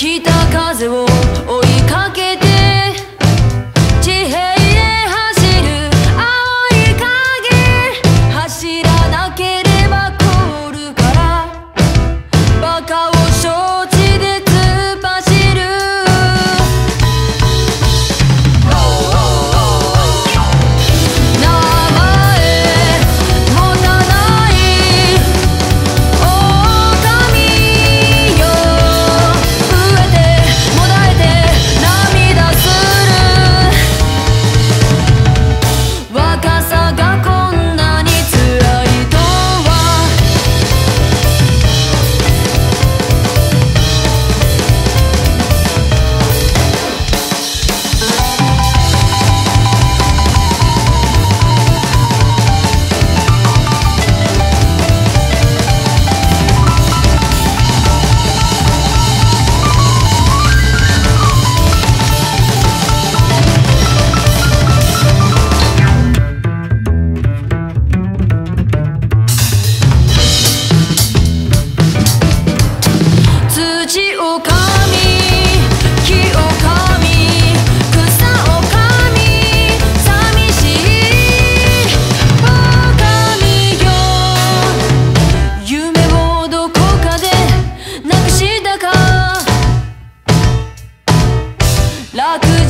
北風を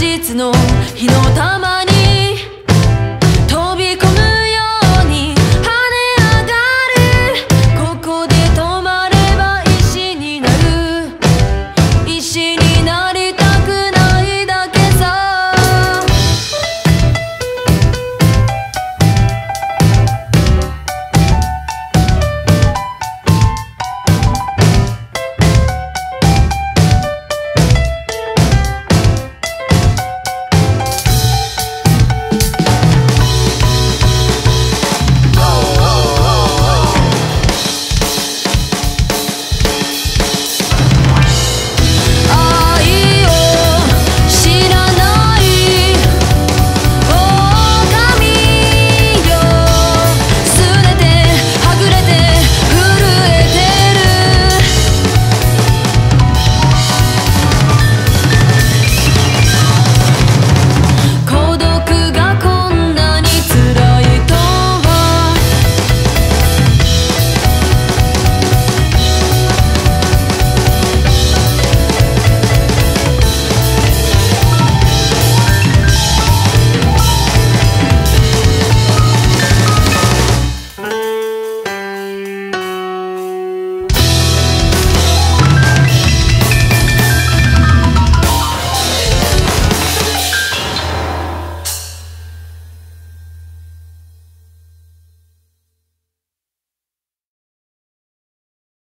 日の日の玉に